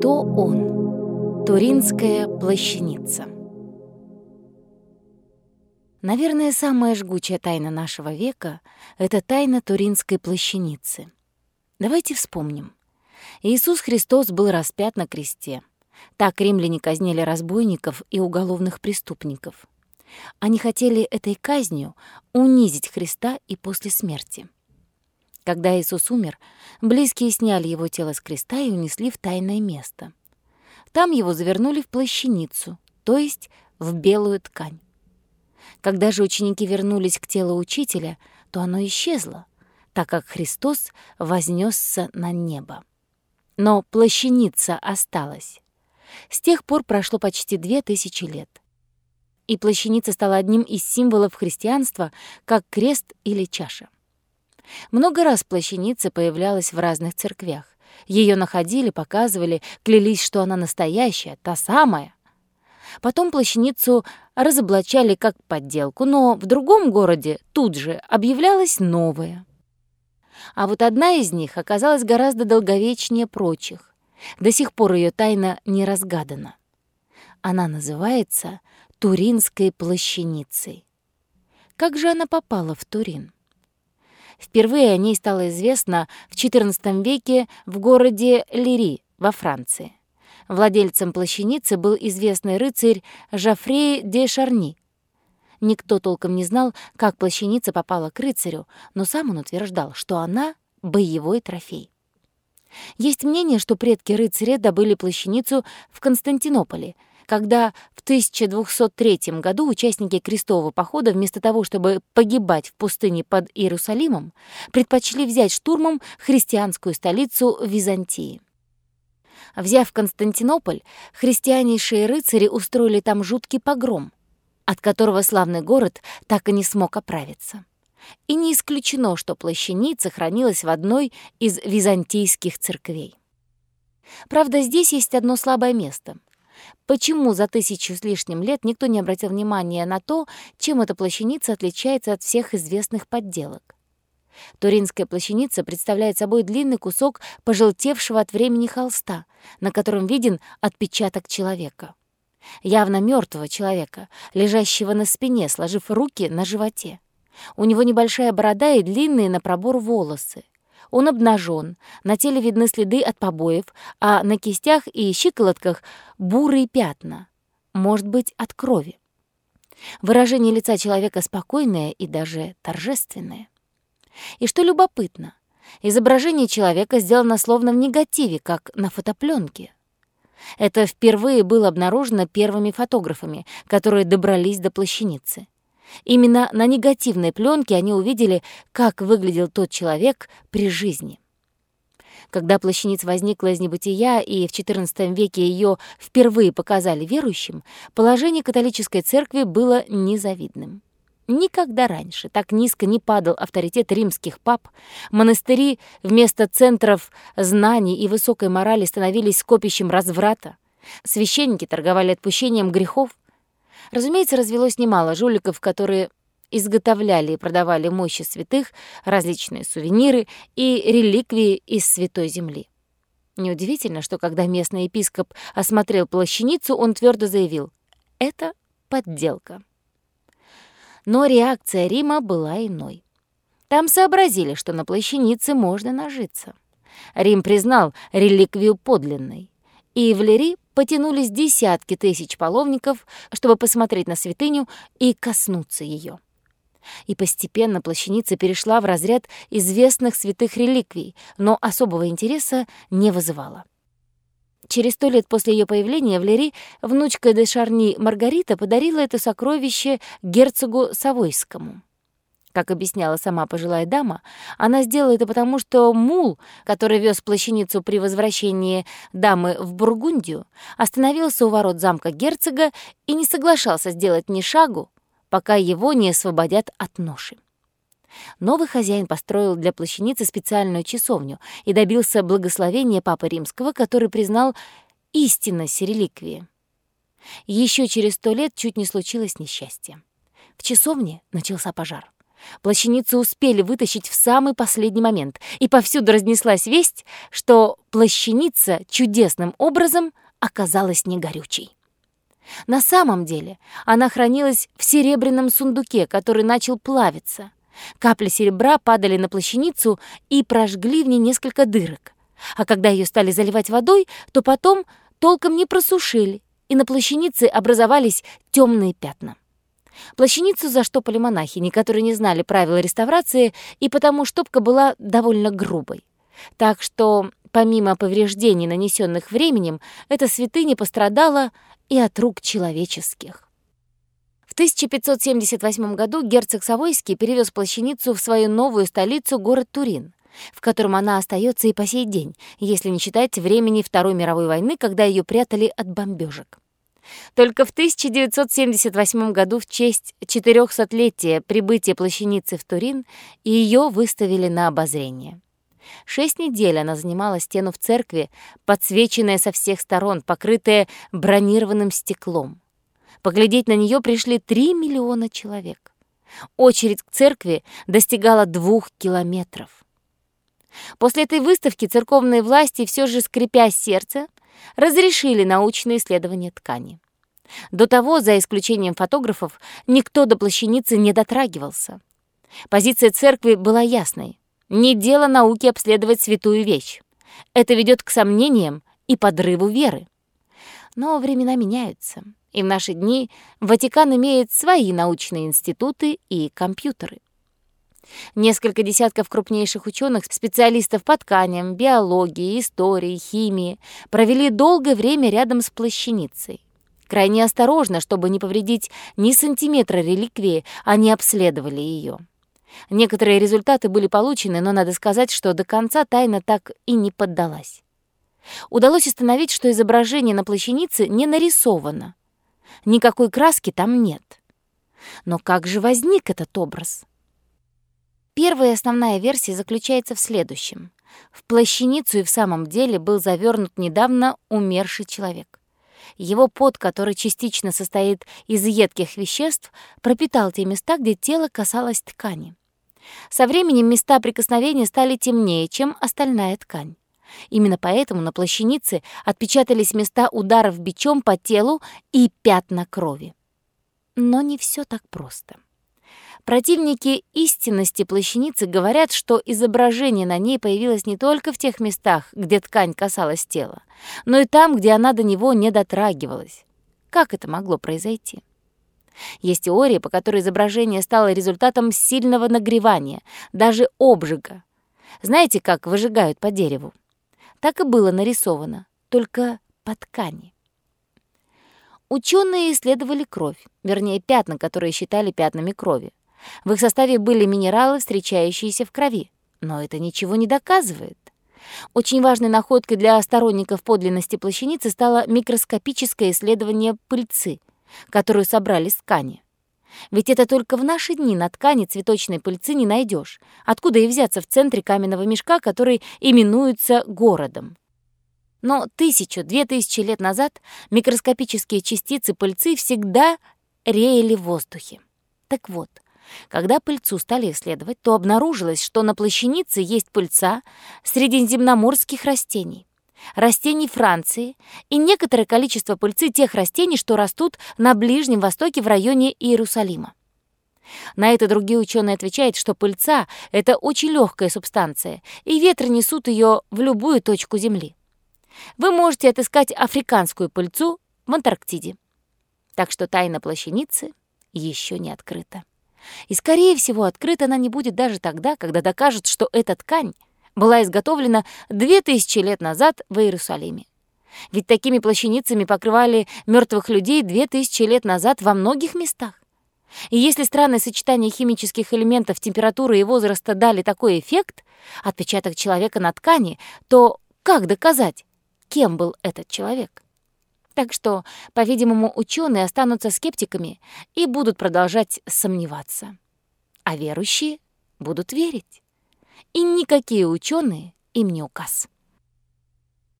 Кто он? Туринская плащаница. Наверное, самая жгучая тайна нашего века — это тайна Туринской плащаницы. Давайте вспомним. Иисус Христос был распят на кресте. Так римляне казнили разбойников и уголовных преступников. Они хотели этой казнью унизить Христа и после смерти. Когда Иисус умер, близкие сняли его тело с креста и унесли в тайное место. Там его завернули в плащаницу, то есть в белую ткань. Когда же ученики вернулись к телу учителя, то оно исчезло, так как Христос вознесся на небо. Но плащаница осталась. С тех пор прошло почти две тысячи лет. И плащаница стала одним из символов христианства, как крест или чаша. Много раз плащаница появлялась в разных церквях. Ее находили, показывали, клялись, что она настоящая, та самая. Потом плащаницу разоблачали как подделку, но в другом городе тут же объявлялась новая. А вот одна из них оказалась гораздо долговечнее прочих. До сих пор ее тайна не разгадана. Она называется Туринской плащаницей. Как же она попала в Турин? Впервые о ней стало известно в XIV веке в городе Лири во Франции. Владельцем плащаницы был известный рыцарь Жафрей де Шарни. Никто толком не знал, как плащаница попала к рыцарю, но сам он утверждал, что она — боевой трофей. Есть мнение, что предки рыцаря добыли плащаницу в Константинополе — когда в 1203 году участники крестового похода вместо того, чтобы погибать в пустыне под Иерусалимом, предпочли взять штурмом христианскую столицу Византии. Взяв Константинополь, христианейшие рыцари устроили там жуткий погром, от которого славный город так и не смог оправиться. И не исключено, что плащаница хранилась в одной из византийских церквей. Правда, здесь есть одно слабое место — Почему за тысячу с лишним лет никто не обратил внимания на то, чем эта плащаница отличается от всех известных подделок? Туринская плащаница представляет собой длинный кусок пожелтевшего от времени холста, на котором виден отпечаток человека. Явно мертвого человека, лежащего на спине, сложив руки на животе. У него небольшая борода и длинные на пробор волосы. Он обнажен, на теле видны следы от побоев, а на кистях и щиколотках бурые пятна, может быть, от крови. Выражение лица человека спокойное и даже торжественное. И что любопытно, изображение человека сделано словно в негативе, как на фотопленке. Это впервые было обнаружено первыми фотографами, которые добрались до плащаницы. Именно на негативной пленке они увидели, как выглядел тот человек при жизни. Когда плащаница возникла из небытия и в XIV веке ее впервые показали верующим, положение католической церкви было незавидным. Никогда раньше так низко не падал авторитет римских пап, монастыри вместо центров знаний и высокой морали становились скопищем разврата, священники торговали отпущением грехов, Разумеется, развелось немало жуликов, которые изготовляли и продавали мощи святых, различные сувениры и реликвии из Святой Земли. Неудивительно, что когда местный епископ осмотрел плащаницу, он твердо заявил «это подделка». Но реакция Рима была иной. Там сообразили, что на плащанице можно нажиться. Рим признал реликвию подлинной, и в Лири потянулись десятки тысяч паломников, чтобы посмотреть на святыню и коснуться ее. И постепенно плащаница перешла в разряд известных святых реликвий, но особого интереса не вызывала. Через сто лет после ее появления в Лери внучка де Шарни Маргарита подарила это сокровище герцогу Савойскому. Как объясняла сама пожилая дама, она сделала это потому, что мул, который вез плащаницу при возвращении дамы в Бургундию, остановился у ворот замка герцога и не соглашался сделать ни шагу, пока его не освободят от ноши. Новый хозяин построил для плащаницы специальную часовню и добился благословения Папы Римского, который признал истинность реликвии. Еще через сто лет чуть не случилось несчастье. В часовне начался пожар. Плащаницу успели вытащить в самый последний момент, и повсюду разнеслась весть, что плащаница чудесным образом оказалась не горючей. На самом деле она хранилась в серебряном сундуке, который начал плавиться. Капли серебра падали на плащаницу и прожгли в ней несколько дырок. А когда ее стали заливать водой, то потом толком не просушили, и на плащанице образовались темные пятна. Плащаницу заштопали монахини, которые не знали правил реставрации, и потому штопка была довольно грубой. Так что, помимо повреждений, нанесенных временем, эта святыня пострадала и от рук человеческих. В 1578 году герцог Савойский перевез плащаницу в свою новую столицу, город Турин, в котором она остается и по сей день, если не считать времени Второй мировой войны, когда ее прятали от бомбежек. Только в 1978 году в честь 400-летия прибытия плащаницы в Турин ее выставили на обозрение. Шесть недель она занимала стену в церкви, подсвеченная со всех сторон, покрытая бронированным стеклом. Поглядеть на нее пришли 3 миллиона человек. Очередь к церкви достигала двух километров. После этой выставки церковные власти, все же скрипя сердце, разрешили научные исследования ткани. До того, за исключением фотографов, никто до плащаницы не дотрагивался. Позиция церкви была ясной. Не дело науки обследовать святую вещь. Это ведет к сомнениям и подрыву веры. Но времена меняются, и в наши дни Ватикан имеет свои научные институты и компьютеры. Несколько десятков крупнейших ученых, специалистов по тканям, биологии, истории, химии, провели долгое время рядом с плащаницей. Крайне осторожно, чтобы не повредить ни сантиметра реликвии, они обследовали ее. Некоторые результаты были получены, но надо сказать, что до конца тайна так и не поддалась. Удалось установить, что изображение на плащанице не нарисовано. Никакой краски там нет. Но как же возник этот образ? Первая основная версия заключается в следующем. В плащаницу и в самом деле был завернут недавно умерший человек. Его пот, который частично состоит из едких веществ, пропитал те места, где тело касалось ткани. Со временем места прикосновения стали темнее, чем остальная ткань. Именно поэтому на плащанице отпечатались места ударов бичом по телу и пятна крови. Но не все так просто. Противники истинности плащаницы говорят, что изображение на ней появилось не только в тех местах, где ткань касалась тела, но и там, где она до него не дотрагивалась. Как это могло произойти? Есть теория, по которой изображение стало результатом сильного нагревания, даже обжига. Знаете, как выжигают по дереву? Так и было нарисовано, только по ткани. Ученые исследовали кровь, вернее, пятна, которые считали пятнами крови. В их составе были минералы, встречающиеся в крови. Но это ничего не доказывает. Очень важной находкой для сторонников подлинности плащаницы стало микроскопическое исследование пыльцы, которую собрали с ткани. Ведь это только в наши дни на ткани цветочной пыльцы не найдешь. Откуда и взяться в центре каменного мешка, который именуется городом? Но тысячу-две тысячи лет назад микроскопические частицы пыльцы всегда реяли в воздухе. Так вот, когда пыльцу стали исследовать, то обнаружилось, что на плащанице есть пыльца средиземноморских растений, растений Франции и некоторое количество пыльцы тех растений, что растут на Ближнем Востоке в районе Иерусалима. На это другие ученые отвечают, что пыльца — это очень легкая субстанция, и ветры несут ее в любую точку Земли. Вы можете отыскать африканскую пыльцу в Антарктиде. Так что тайна плащаницы еще не открыта. И, скорее всего, открыта она не будет даже тогда, когда докажут, что эта ткань была изготовлена 2000 лет назад в Иерусалиме. Ведь такими плащаницами покрывали мертвых людей 2000 лет назад во многих местах. И если странное сочетание химических элементов, температуры и возраста дали такой эффект, отпечаток человека на ткани, то как доказать, кем был этот человек? Так что, по-видимому, ученые останутся скептиками и будут продолжать сомневаться. А верующие будут верить. И никакие ученые им не указ.